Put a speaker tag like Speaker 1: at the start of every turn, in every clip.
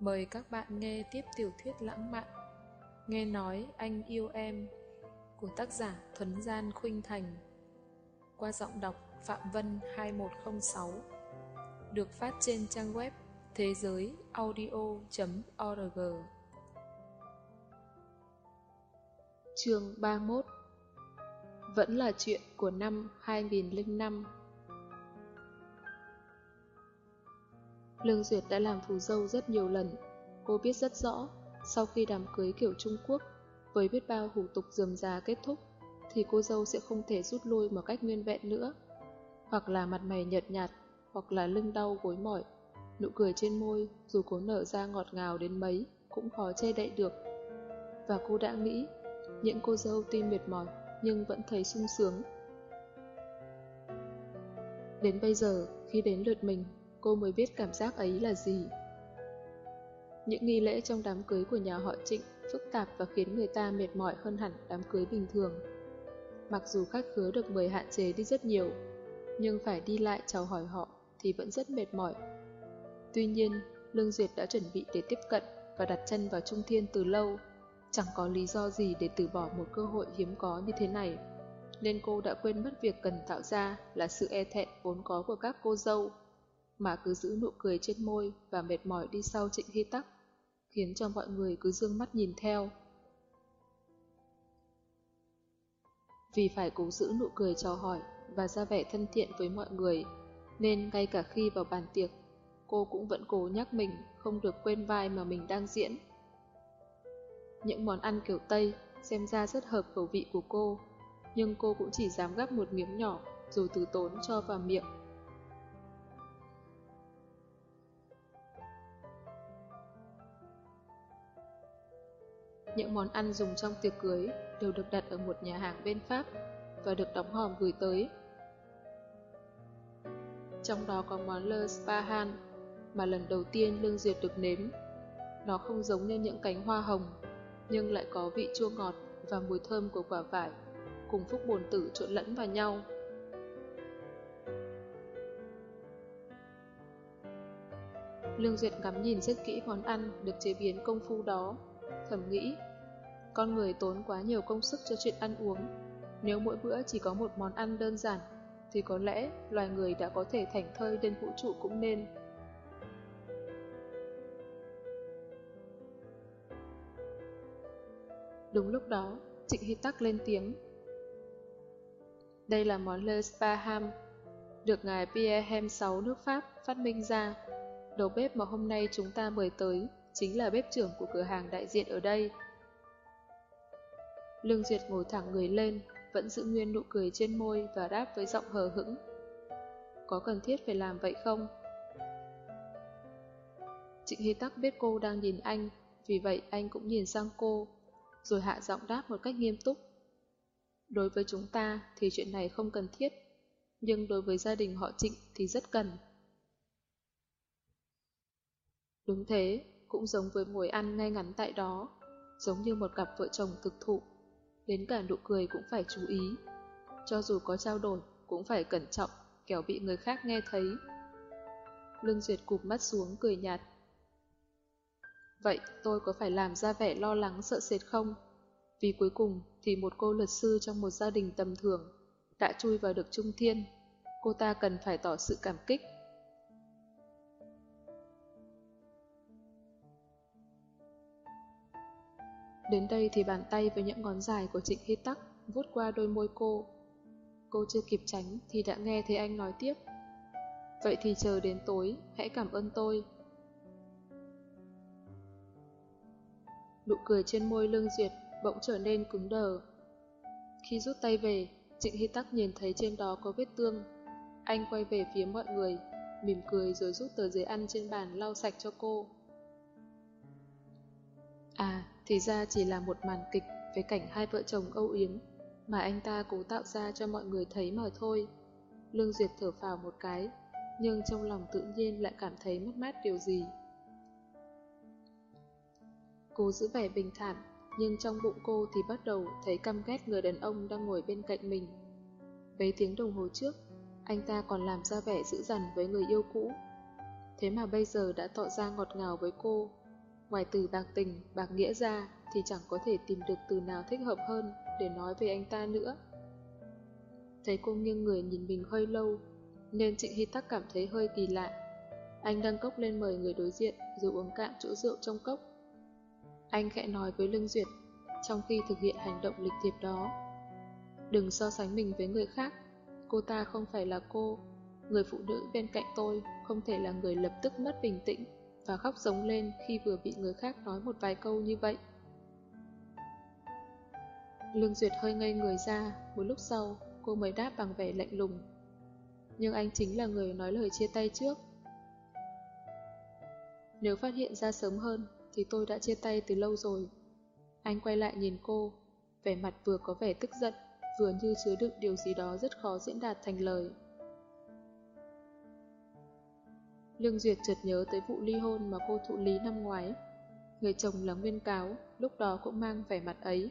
Speaker 1: Mời các bạn nghe tiếp tiểu thuyết lãng mạn. Nghe nói anh yêu em, của tác giả Thuấn Gian Khuynh Thành, qua giọng đọc Phạm Vân 2106 được phát trên trang web thế giới audio.org Chương 31 Vẫn là chuyện của năm 2005 Lương Duyệt đã làm phù dâu rất nhiều lần. Cô biết rất rõ, sau khi đám cưới kiểu Trung Quốc, với biết bao hủ tục dườm già kết thúc, thì cô dâu sẽ không thể rút lui một cách nguyên vẹn nữa. Hoặc là mặt mày nhợt nhạt, hoặc là lưng đau gối mỏi. Nụ cười trên môi, dù cố nở ra ngọt ngào đến mấy, cũng khó che đậy được. Và cô đã nghĩ, những cô dâu tuy mệt mỏi, nhưng vẫn thấy sung sướng. Đến bây giờ, khi đến lượt mình, cô mới biết cảm giác ấy là gì. Những nghi lễ trong đám cưới của nhà họ Trịnh phức tạp và khiến người ta mệt mỏi hơn hẳn đám cưới bình thường. Mặc dù khách khứa được mời hạn chế đi rất nhiều, nhưng phải đi lại chào hỏi họ thì vẫn rất mệt mỏi. Tuy nhiên, Lương Duyệt đã chuẩn bị để tiếp cận và đặt chân vào Trung Thiên từ lâu, chẳng có lý do gì để từ bỏ một cơ hội hiếm có như thế này. Nên cô đã quên mất việc cần tạo ra là sự e thẹn vốn có của các cô dâu mà cứ giữ nụ cười trên môi và mệt mỏi đi sau Trịnh Hy Tắc, khiến cho mọi người cứ dương mắt nhìn theo. Vì phải cố giữ nụ cười chào hỏi và ra vẻ thân thiện với mọi người, nên ngay cả khi vào bàn tiệc, cô cũng vẫn cố nhắc mình không được quên vai mà mình đang diễn. Những món ăn kiểu Tây xem ra rất hợp khẩu vị của cô, nhưng cô cũng chỉ dám gắp một miếng nhỏ rồi từ tốn cho vào miệng Những món ăn dùng trong tiệc cưới đều được đặt ở một nhà hàng bên Pháp và được đóng hòm gửi tới. Trong đó có món Le Spahan mà lần đầu tiên Lương Duyệt được nếm. Nó không giống như những cánh hoa hồng, nhưng lại có vị chua ngọt và mùi thơm của quả vải, cùng phúc bồn tử trộn lẫn vào nhau. Lương Duyệt ngắm nhìn rất kỹ món ăn được chế biến công phu đó, thầm nghĩ con người tốn quá nhiều công sức cho chuyện ăn uống. Nếu mỗi bữa chỉ có một món ăn đơn giản, thì có lẽ loài người đã có thể thành thơi lên vũ trụ cũng nên. Đúng lúc đó, Trịnh Hy Tắc lên tiếng. Đây là món Le Spaham, được ngài Pierre Hem 6 nước Pháp phát minh ra. Đầu bếp mà hôm nay chúng ta mời tới chính là bếp trưởng của cửa hàng đại diện ở đây. Lương Duyệt ngồi thẳng người lên, vẫn giữ nguyên nụ cười trên môi và đáp với giọng hờ hững. Có cần thiết phải làm vậy không? Trịnh Hy Tắc biết cô đang nhìn anh, vì vậy anh cũng nhìn sang cô, rồi hạ giọng đáp một cách nghiêm túc. Đối với chúng ta thì chuyện này không cần thiết, nhưng đối với gia đình họ Trịnh thì rất cần. Đúng thế, cũng giống với ngồi ăn ngay ngắn tại đó, giống như một cặp vợ chồng thực thụ đến cả nụ cười cũng phải chú ý. Cho dù có trao đổi, cũng phải cẩn trọng, kẻo bị người khác nghe thấy. Lương Duyệt cụp mắt xuống cười nhạt. Vậy tôi có phải làm ra vẻ lo lắng sợ sệt không? Vì cuối cùng thì một cô luật sư trong một gia đình tầm thường đã chui vào được Trung Thiên. Cô ta cần phải tỏ sự cảm kích Đến đây thì bàn tay với những ngón dài của Trịnh Hy Tắc vuốt qua đôi môi cô. Cô chưa kịp tránh thì đã nghe thấy anh nói tiếp. Vậy thì chờ đến tối, hãy cảm ơn tôi. Nụ cười trên môi lương duyệt bỗng trở nên cứng đờ. Khi rút tay về, Trịnh Hy Tắc nhìn thấy trên đó có vết tương. Anh quay về phía mọi người, mỉm cười rồi rút tờ giấy ăn trên bàn lau sạch cho cô. À, thì ra chỉ là một màn kịch với cảnh hai vợ chồng âu yếm mà anh ta cố tạo ra cho mọi người thấy mà thôi. Lương Duyệt thở phào một cái, nhưng trong lòng tự nhiên lại cảm thấy mất mát điều gì. Cô giữ vẻ bình thản, nhưng trong bụng cô thì bắt đầu thấy căm ghét người đàn ông đang ngồi bên cạnh mình. Mấy tiếng đồng hồ trước, anh ta còn làm ra vẻ dữ dằn với người yêu cũ. Thế mà bây giờ đã tỏ ra ngọt ngào với cô, Ngoài từ bạc tình, bạc nghĩa ra thì chẳng có thể tìm được từ nào thích hợp hơn để nói về anh ta nữa. Thấy cô nghiêng người nhìn mình hơi lâu, nên Trịnh Hy Tắc cảm thấy hơi kỳ lạ. Anh đăng cốc lên mời người đối diện rồi uống cạn chỗ rượu trong cốc. Anh khẽ nói với Lương Duyệt trong khi thực hiện hành động lịch thiệp đó. Đừng so sánh mình với người khác, cô ta không phải là cô. Người phụ nữ bên cạnh tôi không thể là người lập tức mất bình tĩnh và khóc giống lên khi vừa bị người khác nói một vài câu như vậy. Lương Duyệt hơi ngây người ra, một lúc sau cô mới đáp bằng vẻ lạnh lùng. Nhưng anh chính là người nói lời chia tay trước. Nếu phát hiện ra sớm hơn thì tôi đã chia tay từ lâu rồi. Anh quay lại nhìn cô, vẻ mặt vừa có vẻ tức giận, vừa như chứa đựng điều gì đó rất khó diễn đạt thành lời. Lương Duyệt chợt nhớ tới vụ ly hôn mà cô thụ lý năm ngoái. Người chồng là Nguyên Cáo, lúc đó cũng mang vẻ mặt ấy.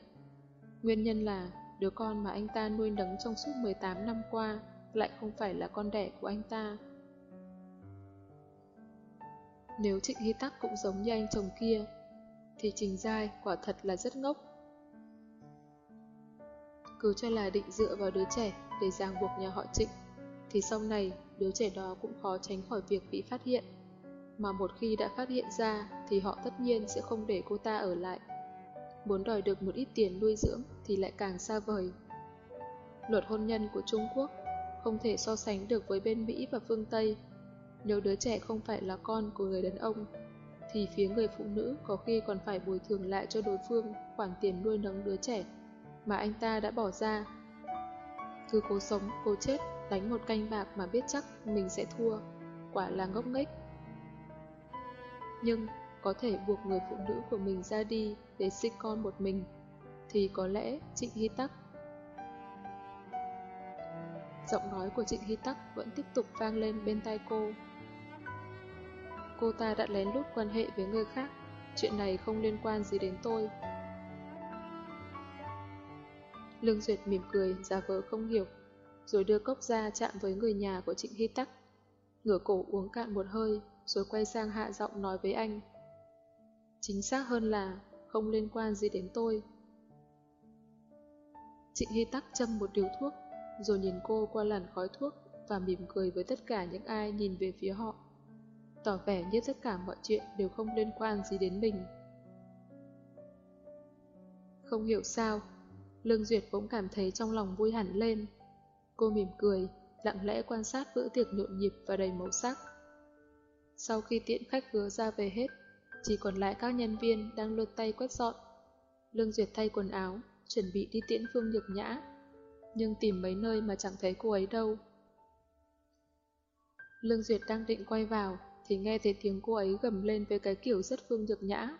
Speaker 1: Nguyên nhân là đứa con mà anh ta nuôi nấng trong suốt 18 năm qua lại không phải là con đẻ của anh ta. Nếu Trịnh Hy Tắc cũng giống như anh chồng kia, thì Trình Giai quả thật là rất ngốc. Cứ cho là định dựa vào đứa trẻ để ràng buộc nhà họ Trịnh, thì sau này đứa trẻ đó cũng khó tránh khỏi việc bị phát hiện. Mà một khi đã phát hiện ra thì họ tất nhiên sẽ không để cô ta ở lại. Muốn đòi được một ít tiền nuôi dưỡng thì lại càng xa vời. Luật hôn nhân của Trung Quốc không thể so sánh được với bên Mỹ và phương Tây. Nếu đứa trẻ không phải là con của người đàn ông, thì phía người phụ nữ có khi còn phải bồi thường lại cho đối phương khoản tiền nuôi nấng đứa trẻ mà anh ta đã bỏ ra. Cứ cố sống, cố chết đánh một canh bạc mà biết chắc mình sẽ thua, quả là ngốc nghếch. Nhưng có thể buộc người phụ nữ của mình ra đi để sinh con một mình, thì có lẽ Trịnh Hy Tắc. Giọng nói của Trịnh Hy Tắc vẫn tiếp tục vang lên bên tai cô. Cô ta đã lén lút quan hệ với người khác, chuyện này không liên quan gì đến tôi. Lương Duyệt mỉm cười, giả vờ không hiểu rồi đưa cốc ra chạm với người nhà của Trịnh Hy Tắc. Ngửa cổ uống cạn một hơi, rồi quay sang hạ giọng nói với anh. Chính xác hơn là không liên quan gì đến tôi. Trịnh Hy Tắc châm một điều thuốc, rồi nhìn cô qua làn khói thuốc và mỉm cười với tất cả những ai nhìn về phía họ. Tỏ vẻ như tất cả mọi chuyện đều không liên quan gì đến mình. Không hiểu sao, Lương Duyệt bỗng cảm thấy trong lòng vui hẳn lên. Cô mỉm cười, lặng lẽ quan sát bữa tiệc nhộn nhịp và đầy màu sắc. Sau khi tiễn khách hứa ra về hết, chỉ còn lại các nhân viên đang lượt tay quét dọn. Lương Duyệt thay quần áo, chuẩn bị đi tiễn Phương Nhược Nhã, nhưng tìm mấy nơi mà chẳng thấy cô ấy đâu. Lương Duyệt đang định quay vào, thì nghe thấy tiếng cô ấy gầm lên với cái kiểu rất Phương Nhược Nhã.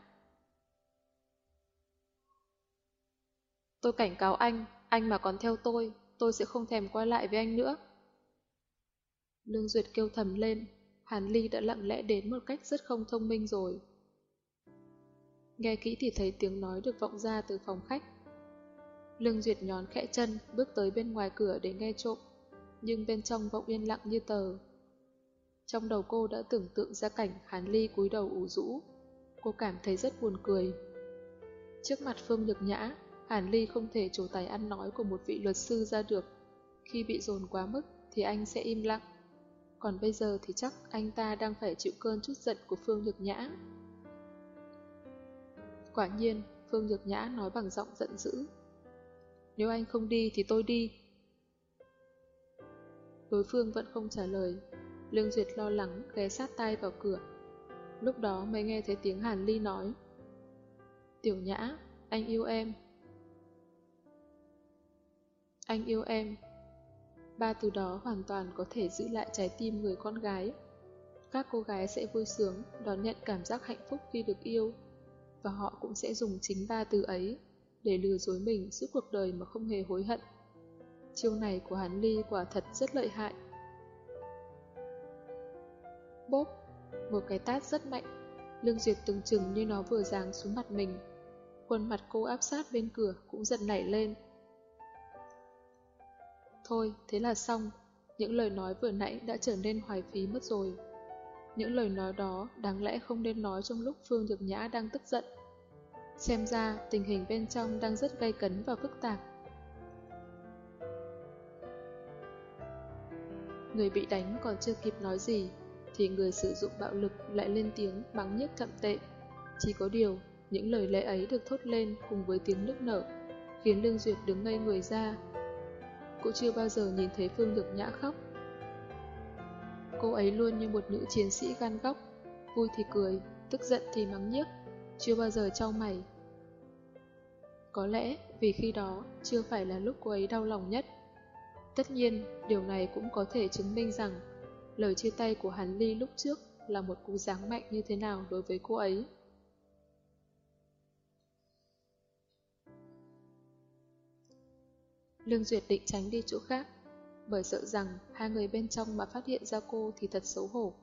Speaker 1: Tôi cảnh cáo anh, anh mà còn theo tôi, tôi sẽ không thèm quay lại với anh nữa. Lương Duyệt kêu thầm lên, Hàn Ly đã lặng lẽ đến một cách rất không thông minh rồi. Nghe kỹ thì thấy tiếng nói được vọng ra từ phòng khách. Lương Duyệt nhón khẽ chân, bước tới bên ngoài cửa để nghe trộm, nhưng bên trong vọng yên lặng như tờ. Trong đầu cô đã tưởng tượng ra cảnh Hàn Ly cúi đầu ủ rũ. Cô cảm thấy rất buồn cười. Trước mặt Phương Nhược Nhã, Hàn Ly không thể trổ tài ăn nói của một vị luật sư ra được. Khi bị dồn quá mức thì anh sẽ im lặng. Còn bây giờ thì chắc anh ta đang phải chịu cơn chút giận của Phương Nhược Nhã. Quả nhiên, Phương Nhược Nhã nói bằng giọng giận dữ. Nếu anh không đi thì tôi đi. Đối phương vẫn không trả lời. Lương Duyệt lo lắng ghé sát tay vào cửa. Lúc đó mới nghe thấy tiếng Hàn Ly nói. Tiểu Nhã, anh yêu em. Anh yêu em. Ba từ đó hoàn toàn có thể giữ lại trái tim người con gái. Các cô gái sẽ vui sướng, đón nhận cảm giác hạnh phúc khi được yêu. Và họ cũng sẽ dùng chính ba từ ấy để lừa dối mình suốt cuộc đời mà không hề hối hận. Chiêu này của hắn ly quả thật rất lợi hại. Bốp, một cái tát rất mạnh, lương duyệt từng chừng như nó vừa giáng xuống mặt mình. Khuôn mặt cô áp sát bên cửa cũng giật nảy lên. Thôi, thế là xong. Những lời nói vừa nãy đã trở nên hoài phí mất rồi. những lời nói đó đáng lẽ không nên nói trong lúc Phương Nhược Nhã đang tức giận. Xem ra tình hình bên trong đang rất gay cấn và phức tạp. Người bị đánh còn chưa kịp nói gì, thì người sử dụng bạo lực lại lên tiếng mắng nhiếc thậm tệ. Chỉ có điều, những lời lẽ ấy được thốt lên cùng với tiếng nức nở, khiến Lương Duyệt đứng ngây người ra. Cô chưa bao giờ nhìn thấy Phương Nhược Nhã khóc. Cô ấy luôn như một nữ chiến sĩ gan góc, vui thì cười, tức giận thì mắng nhiếc, chưa bao giờ trao mày. Có lẽ vì khi đó chưa phải là lúc cô ấy đau lòng nhất. Tất nhiên, điều này cũng có thể chứng minh rằng lời chia tay của Hàn Ly lúc trước là một cú giáng mạnh như thế nào đối với cô ấy. Lương Duyệt định tránh đi chỗ khác, bởi sợ rằng hai người bên trong mà phát hiện ra cô thì thật xấu hổ.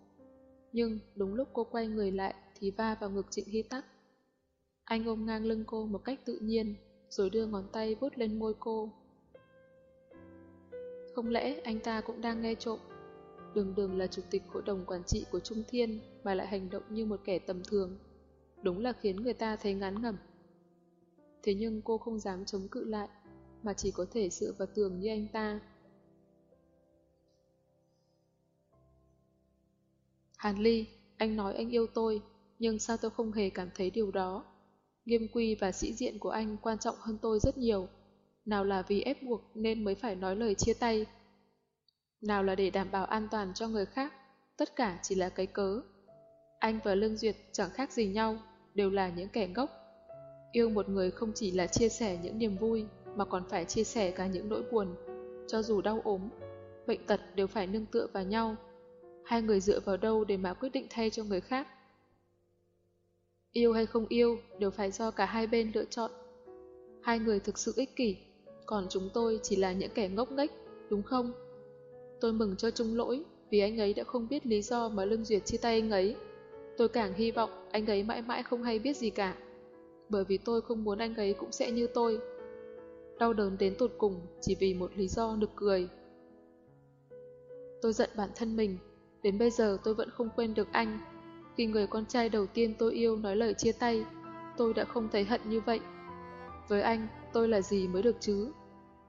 Speaker 1: Nhưng đúng lúc cô quay người lại thì va vào ngực Trịnh Hy Tắc. Anh ôm ngang lưng cô một cách tự nhiên, rồi đưa ngón tay vuốt lên môi cô. Không lẽ anh ta cũng đang nghe trộm? Đường đường là chủ tịch hội đồng quản trị của Trung Thiên mà lại hành động như một kẻ tầm thường. Đúng là khiến người ta thấy ngán ngẩm. Thế nhưng cô không dám chống cự lại, mà chỉ có thể dựa vào tường như anh ta. Hàn Ly, anh nói anh yêu tôi, nhưng sao tôi không hề cảm thấy điều đó? Nghiêm quy và sĩ diện của anh quan trọng hơn tôi rất nhiều. Nào là vì ép buộc nên mới phải nói lời chia tay. Nào là để đảm bảo an toàn cho người khác, tất cả chỉ là cái cớ. Anh và Lương Duyệt chẳng khác gì nhau, đều là những kẻ ngốc. Yêu một người không chỉ là chia sẻ những niềm vui, mà còn phải chia sẻ cả những nỗi buồn. Cho dù đau ốm, bệnh tật đều phải nương tựa vào nhau. Hai người dựa vào đâu để mà quyết định thay cho người khác? Yêu hay không yêu đều phải do cả hai bên lựa chọn. Hai người thực sự ích kỷ, còn chúng tôi chỉ là những kẻ ngốc nghếch, đúng không? Tôi mừng cho Trung lỗi vì anh ấy đã không biết lý do mà Lương Duyệt chia tay anh ấy. Tôi càng hy vọng anh ấy mãi mãi không hay biết gì cả. Bởi vì tôi không muốn anh ấy cũng sẽ như tôi. Đau đớn đến tột cùng chỉ vì một lý do nực cười. Tôi giận bản thân mình, đến bây giờ tôi vẫn không quên được anh. Khi người con trai đầu tiên tôi yêu nói lời chia tay, tôi đã không thấy hận như vậy. Với anh, tôi là gì mới được chứ?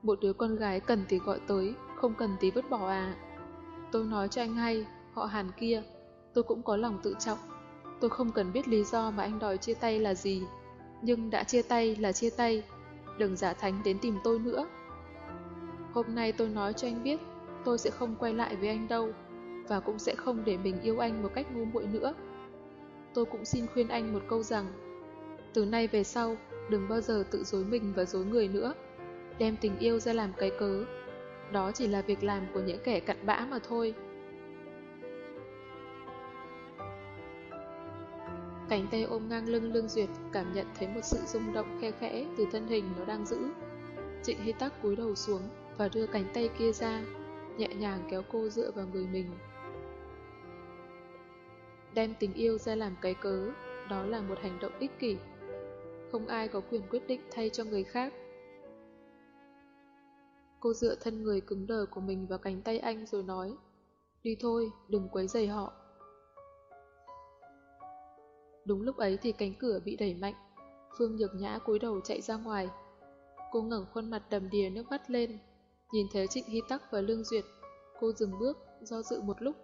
Speaker 1: Một đứa con gái cần thì gọi tới, không cần tí vứt bỏ à. Tôi nói cho anh hay, họ hàn kia, tôi cũng có lòng tự trọng. Tôi không cần biết lý do mà anh đòi chia tay là gì, nhưng đã chia tay là chia tay, đừng giả thánh đến tìm tôi nữa. Hôm nay tôi nói cho anh biết, tôi sẽ không quay lại với anh đâu, và cũng sẽ không để mình yêu anh một cách ngu muội nữa. Tôi cũng xin khuyên anh một câu rằng, từ nay về sau, đừng bao giờ tự dối mình và dối người nữa, đem tình yêu ra làm cái cớ. Đó chỉ là việc làm của những kẻ cặn bã mà thôi. Cánh tay ôm ngang lưng Lương Duyệt cảm nhận thấy một sự rung động khe khẽ từ thân hình nó đang giữ. Trịnh Hy Tắc cúi đầu xuống và đưa cánh tay kia ra, nhẹ nhàng kéo cô dựa vào người mình. Đem tình yêu ra làm cái cớ, đó là một hành động ích kỷ. Không ai có quyền quyết định thay cho người khác. Cô dựa thân người cứng đờ của mình vào cánh tay anh rồi nói, đi thôi, đừng quấy rầy họ. Đúng lúc ấy thì cánh cửa bị đẩy mạnh. Phương Nhược Nhã cúi đầu chạy ra ngoài. Cô ngẩng khuôn mặt đầm đìa nước mắt lên. Nhìn thấy Trịnh Hy Tắc và Lương Duyệt, cô dừng bước, do dự một lúc.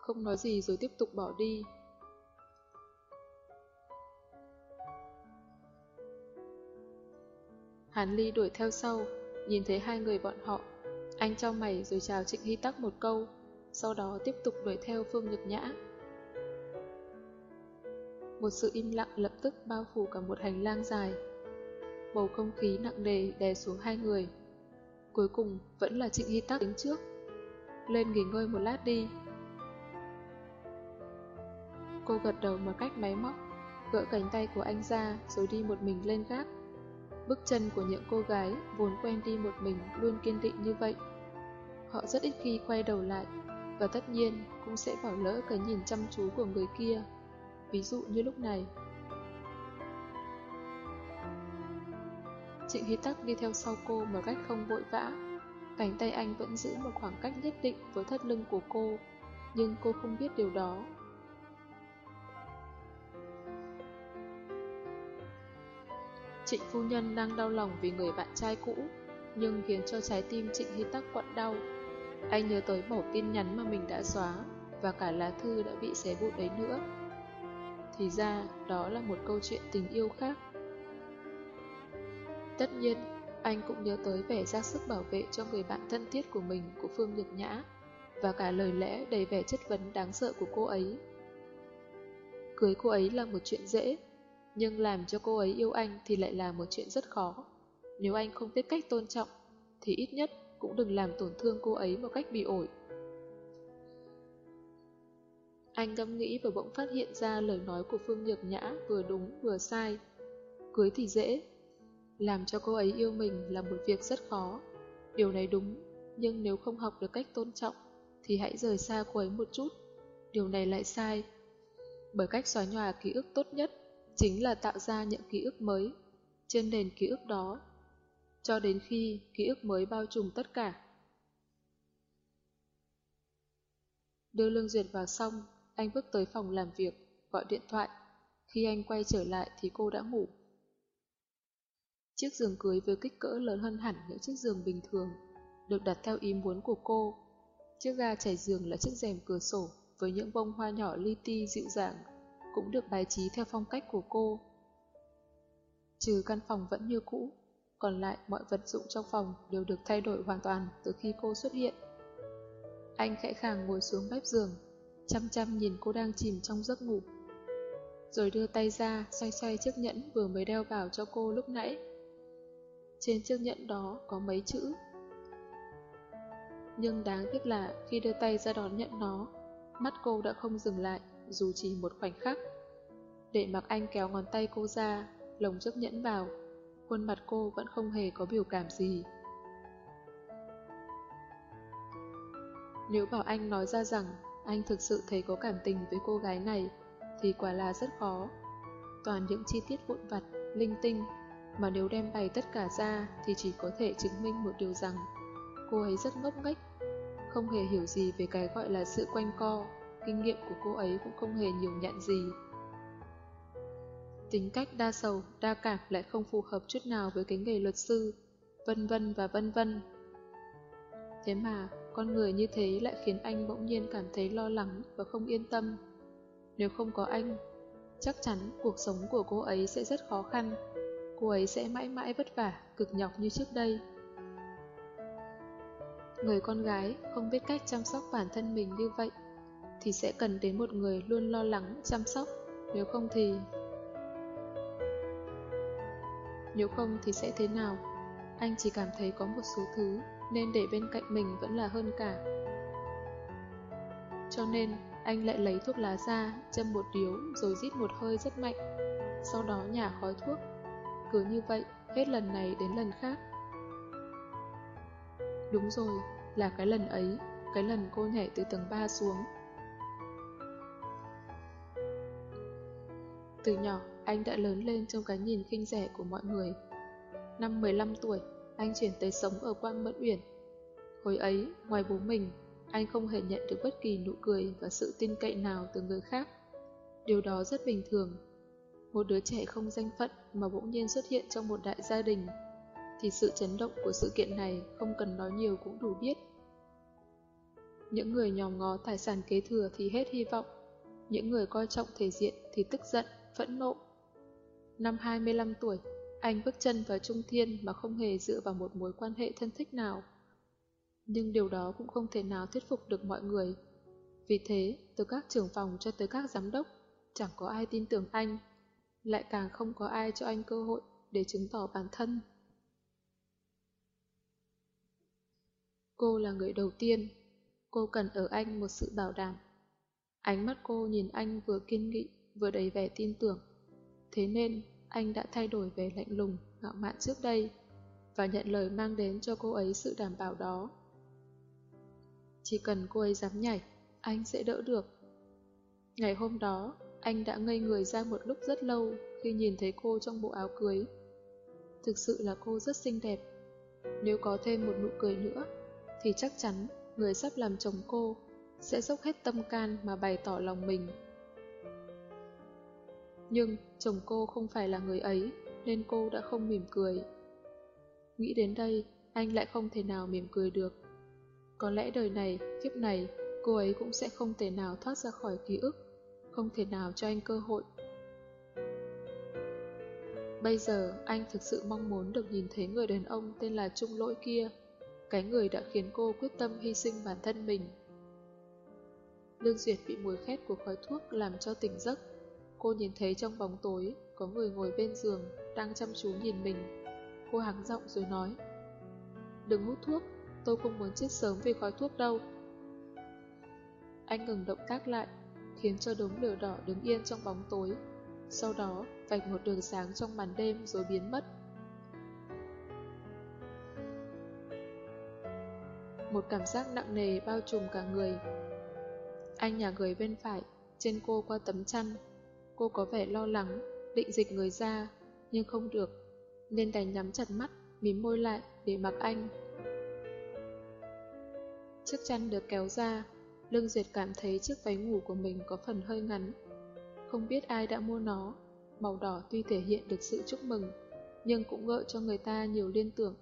Speaker 1: Không nói gì rồi tiếp tục bỏ đi. Hàn Ly đuổi theo sau, nhìn thấy hai người bọn họ. Anh cho mày rồi chào Trịnh Hy Tắc một câu, sau đó tiếp tục đuổi theo Phương Nhược Nhã. Một sự im lặng lập tức bao phủ cả một hành lang dài. Bầu không khí nặng nề đè xuống hai người. Cuối cùng vẫn là Trịnh Hy Tắc đứng trước. Lên nghỉ ngơi một lát đi. Cô gật đầu một cách máy móc, gỡ cánh tay của anh ra rồi đi một mình lên gác. Bước chân của những cô gái vốn quen đi một mình luôn kiên định như vậy. Họ rất ít khi quay đầu lại, và tất nhiên cũng sẽ bỏ lỡ cái nhìn chăm chú của người kia ví dụ như lúc này. Trịnh Hy Tắc đi theo sau cô một cách không vội vã. Cánh tay anh vẫn giữ một khoảng cách nhất định với thắt lưng của cô, nhưng cô không biết điều đó. Trịnh phu nhân đang đau lòng vì người bạn trai cũ, nhưng khiến cho trái tim Trịnh Hy Tắc quặn đau. Anh nhớ tới mẩu tin nhắn mà mình đã xóa, và cả lá thư đã bị xé vụn đấy nữa. Thì ra, đó là một câu chuyện tình yêu khác. Tất nhiên, anh cũng nhớ tới vẻ ra sức bảo vệ cho người bạn thân thiết của mình của Phương Nhược Nhã và cả lời lẽ đầy vẻ chất vấn đáng sợ của cô ấy. Cưới cô ấy là một chuyện dễ, nhưng làm cho cô ấy yêu anh thì lại là một chuyện rất khó. Nếu anh không biết cách tôn trọng, thì ít nhất cũng đừng làm tổn thương cô ấy một cách bị ổi. Anh ngẫm nghĩ và bỗng phát hiện ra lời nói của Phương Nhược Nhã vừa đúng vừa sai. Cưới thì dễ, làm cho cô ấy yêu mình là một việc rất khó. Điều này đúng, nhưng nếu không học được cách tôn trọng, thì hãy rời xa cô ấy một chút. Điều này lại sai. Bởi cách xóa nhòa ký ức tốt nhất chính là tạo ra những ký ức mới trên nền ký ức đó, cho đến khi ký ức mới bao trùm tất cả. Đưa Lương Duyệt vào xong, anh bước tới phòng làm việc, gọi điện thoại. Khi anh quay trở lại thì cô đã ngủ. Chiếc giường cưới với kích cỡ lớn hơn hẳn những chiếc giường bình thường, được đặt theo ý muốn của cô. Chiếc ga trải giường là chiếc rèm cửa sổ với những bông hoa nhỏ li ti dịu dàng, cũng được bài trí theo phong cách của cô. Trừ căn phòng vẫn như cũ, còn lại mọi vật dụng trong phòng đều được thay đổi hoàn toàn từ khi cô xuất hiện. Anh khẽ khàng ngồi xuống bếp giường, chăm chăm nhìn cô đang chìm trong giấc ngủ. Rồi đưa tay ra xoay xoay chiếc nhẫn vừa mới đeo vào cho cô lúc nãy. Trên chiếc nhẫn đó có mấy chữ. Nhưng đáng tiếc là khi đưa tay ra đón nhận nó, mắt cô đã không dừng lại dù chỉ một khoảnh khắc. Để mặc anh kéo ngón tay cô ra, lồng chiếc nhẫn vào, khuôn mặt cô vẫn không hề có biểu cảm gì. Nếu bảo anh nói ra rằng anh thực sự thấy có cảm tình với cô gái này, thì quả là rất khó. Toàn những chi tiết vụn vặt, linh tinh, mà nếu đem bày tất cả ra thì chỉ có thể chứng minh một điều rằng cô ấy rất ngốc nghếch, không hề hiểu gì về cái gọi là sự quanh co, kinh nghiệm của cô ấy cũng không hề nhiều nhận gì. Tính cách đa sầu, đa cảm lại không phù hợp chút nào với cái nghề luật sư, vân vân và vân vân. Thế mà, con người như thế lại khiến anh bỗng nhiên cảm thấy lo lắng và không yên tâm. Nếu không có anh, chắc chắn cuộc sống của cô ấy sẽ rất khó khăn. Cô ấy sẽ mãi mãi vất vả, cực nhọc như trước đây. Người con gái không biết cách chăm sóc bản thân mình như vậy, thì sẽ cần đến một người luôn lo lắng, chăm sóc. Nếu không thì... Nếu không thì sẽ thế nào? Anh chỉ cảm thấy có một số thứ nên để bên cạnh mình vẫn là hơn cả. Cho nên, anh lại lấy thuốc lá ra, châm một điếu rồi rít một hơi rất mạnh, sau đó nhả khói thuốc. Cứ như vậy, hết lần này đến lần khác. Đúng rồi, là cái lần ấy, cái lần cô nhảy từ tầng 3 xuống. Từ nhỏ, anh đã lớn lên trong cái nhìn khinh rẻ của mọi người. Năm 15 tuổi, anh chuyển tới sống ở Quang Mẫn Uyển. Hồi ấy, ngoài bố mình, anh không hề nhận được bất kỳ nụ cười và sự tin cậy nào từ người khác. Điều đó rất bình thường. Một đứa trẻ không danh phận mà bỗng nhiên xuất hiện trong một đại gia đình, thì sự chấn động của sự kiện này không cần nói nhiều cũng đủ biết. Những người nhòm ngó tài sản kế thừa thì hết hy vọng, những người coi trọng thể diện thì tức giận, phẫn nộ. Năm 25 tuổi, anh bước chân vào Trung Thiên mà không hề dựa vào một mối quan hệ thân thích nào. Nhưng điều đó cũng không thể nào thuyết phục được mọi người. Vì thế, từ các trưởng phòng cho tới các giám đốc, chẳng có ai tin tưởng anh, lại càng không có ai cho anh cơ hội để chứng tỏ bản thân. Cô là người đầu tiên, cô cần ở anh một sự bảo đảm. Ánh mắt cô nhìn anh vừa kiên nghị, vừa đầy vẻ tin tưởng. Thế nên, anh đã thay đổi về lạnh lùng, ngạo mạn trước đây, và nhận lời mang đến cho cô ấy sự đảm bảo đó. Chỉ cần cô ấy dám nhảy, anh sẽ đỡ được. Ngày hôm đó, anh đã ngây người ra một lúc rất lâu khi nhìn thấy cô trong bộ áo cưới. Thực sự là cô rất xinh đẹp. Nếu có thêm một nụ cười nữa, thì chắc chắn người sắp làm chồng cô sẽ dốc hết tâm can mà bày tỏ lòng mình. Nhưng chồng cô không phải là người ấy, nên cô đã không mỉm cười. Nghĩ đến đây, anh lại không thể nào mỉm cười được. Có lẽ đời này, kiếp này, cô ấy cũng sẽ không thể nào thoát ra khỏi ký ức, không thể nào cho anh cơ hội. Bây giờ, anh thực sự mong muốn được nhìn thấy người đàn ông tên là Trung Lỗi kia, cái người đã khiến cô quyết tâm hy sinh bản thân mình. Lương Duyệt bị mùi khét của khói thuốc làm cho tỉnh giấc. Cô nhìn thấy trong bóng tối, có người ngồi bên giường, đang chăm chú nhìn mình. Cô hắng giọng rồi nói, Đừng hút thuốc, tôi không muốn chết sớm vì khói thuốc đâu. Anh ngừng động tác lại, khiến cho đống lửa đỏ đứng yên trong bóng tối. Sau đó, vạch một đường sáng trong màn đêm rồi biến mất. Một cảm giác nặng nề bao trùm cả người. Anh nhà người bên phải, trên cô qua tấm chăn. Cô có vẻ lo lắng, định dịch người ra, nhưng không được, nên đành nhắm chặt mắt, mím môi lại để mặc anh. Chiếc chăn được kéo ra, Lương Duyệt cảm thấy chiếc váy ngủ của mình có phần hơi ngắn. Không biết ai đã mua nó, màu đỏ tuy thể hiện được sự chúc mừng, nhưng cũng gợi cho người ta nhiều liên tưởng.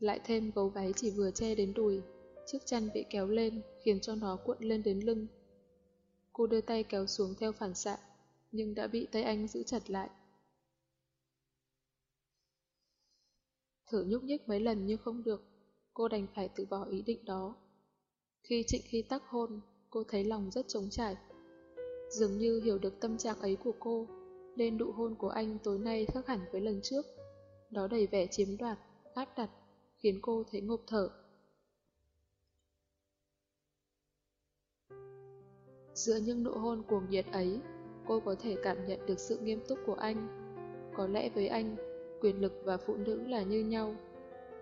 Speaker 1: Lại thêm gấu váy chỉ vừa che đến đùi, chiếc chăn bị kéo lên khiến cho nó cuộn lên đến lưng. Cô đưa tay kéo xuống theo phản xạ, nhưng đã bị tay anh giữ chặt lại. Thử nhúc nhích mấy lần nhưng không được, cô đành phải từ bỏ ý định đó. Khi Trịnh Hy tắc hôn, cô thấy lòng rất trống trải. Dường như hiểu được tâm trạng ấy của cô, nên nụ hôn của anh tối nay khác hẳn với lần trước. Đó đầy vẻ chiếm đoạt, áp đặt, khiến cô thấy ngộp thở. Giữa những nụ hôn cuồng nhiệt ấy, cô có thể cảm nhận được sự nghiêm túc của anh. Có lẽ với anh, quyền lực và phụ nữ là như nhau,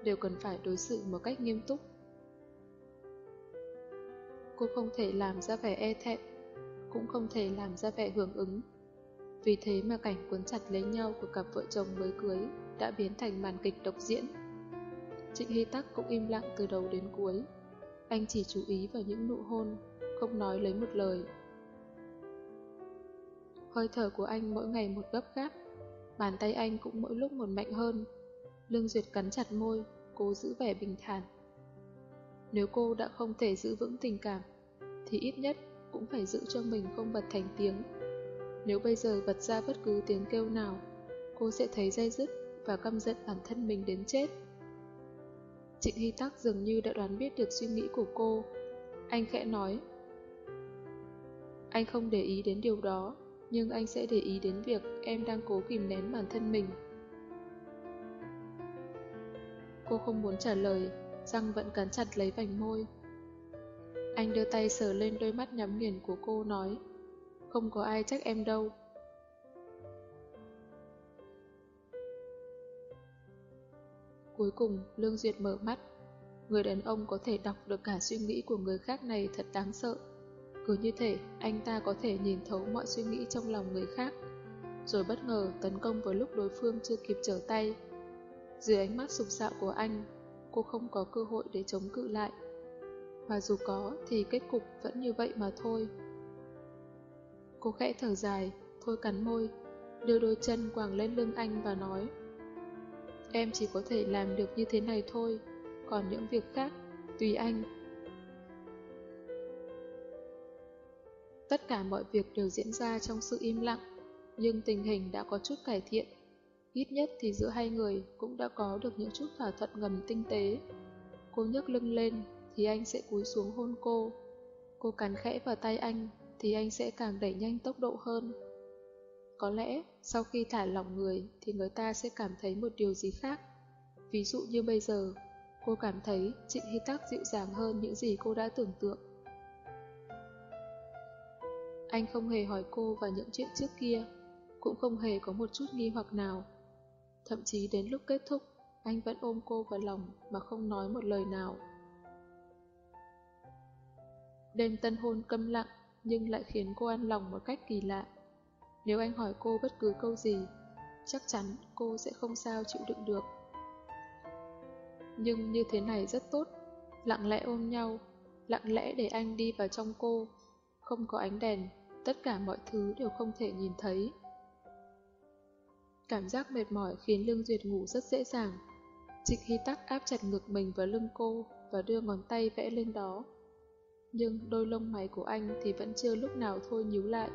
Speaker 1: đều cần phải đối xử một cách nghiêm túc. Cô không thể làm ra vẻ e thẹn, cũng không thể làm ra vẻ hưởng ứng. Vì thế mà cảnh cuốn chặt lấy nhau của cặp vợ chồng mới cưới đã biến thành màn kịch độc diễn. Trịnh Hy Tắc cũng im lặng từ đầu đến cuối. Anh chỉ chú ý vào những nụ hôn, không nói lấy một lời. Hơi thở của anh mỗi ngày một gấp gáp, bàn tay anh cũng mỗi lúc một mạnh hơn. Lương Duyệt cắn chặt môi, cố giữ vẻ bình thản. Nếu cô đã không thể giữ vững tình cảm, thì ít nhất cũng phải giữ cho mình không bật thành tiếng. Nếu bây giờ bật ra bất cứ tiếng kêu nào, cô sẽ thấy dây dứt và căm giận bản thân mình đến chết. Trịnh Hy Tắc dường như đã đoán biết được suy nghĩ của cô. Anh khẽ nói, anh không để ý đến điều đó, nhưng anh sẽ để ý đến việc em đang cố kìm nén bản thân mình. Cô không muốn trả lời, răng vẫn cắn chặt lấy vành môi. Anh đưa tay sờ lên đôi mắt nhắm nghiền của cô nói, không có ai trách em đâu. Cuối cùng, Lương Duyệt mở mắt. Người đàn ông có thể đọc được cả suy nghĩ của người khác này thật đáng sợ. Cứ như thể anh ta có thể nhìn thấu mọi suy nghĩ trong lòng người khác, rồi bất ngờ tấn công vào lúc đối phương chưa kịp trở tay. Dưới ánh mắt sục sạo của anh, cô không có cơ hội để chống cự lại. Và dù có thì kết cục vẫn như vậy mà thôi. Cô khẽ thở dài, thôi cắn môi, đưa đôi chân quàng lên lưng anh và nói Em chỉ có thể làm được như thế này thôi, còn những việc khác, tùy anh. Tất cả mọi việc đều diễn ra trong sự im lặng, nhưng tình hình đã có chút cải thiện. Ít nhất thì giữa hai người cũng đã có được những chút thỏa thuận ngầm tinh tế. Cô nhấc lưng lên thì anh sẽ cúi xuống hôn cô. Cô cắn khẽ vào tay anh thì anh sẽ càng đẩy nhanh tốc độ hơn. Có lẽ sau khi thả lỏng người thì người ta sẽ cảm thấy một điều gì khác. Ví dụ như bây giờ, cô cảm thấy Trịnh Hy Tắc dịu dàng hơn những gì cô đã tưởng tượng. Anh không hề hỏi cô và những chuyện trước kia, cũng không hề có một chút nghi hoặc nào. Thậm chí đến lúc kết thúc, anh vẫn ôm cô vào lòng mà không nói một lời nào. Đêm tân hôn câm lặng nhưng lại khiến cô an lòng một cách kỳ lạ. Nếu anh hỏi cô bất cứ câu gì, chắc chắn cô sẽ không sao chịu đựng được. Nhưng như thế này rất tốt, lặng lẽ ôm nhau, lặng lẽ để anh đi vào trong cô. Không có ánh đèn, tất cả mọi thứ đều không thể nhìn thấy. Cảm giác mệt mỏi khiến Lương Duyệt ngủ rất dễ dàng. Trịnh Hy Tắc áp chặt ngực mình vào lưng cô và đưa ngón tay vẽ lên đó. Nhưng đôi lông mày của anh thì vẫn chưa lúc nào thôi nhíu lại.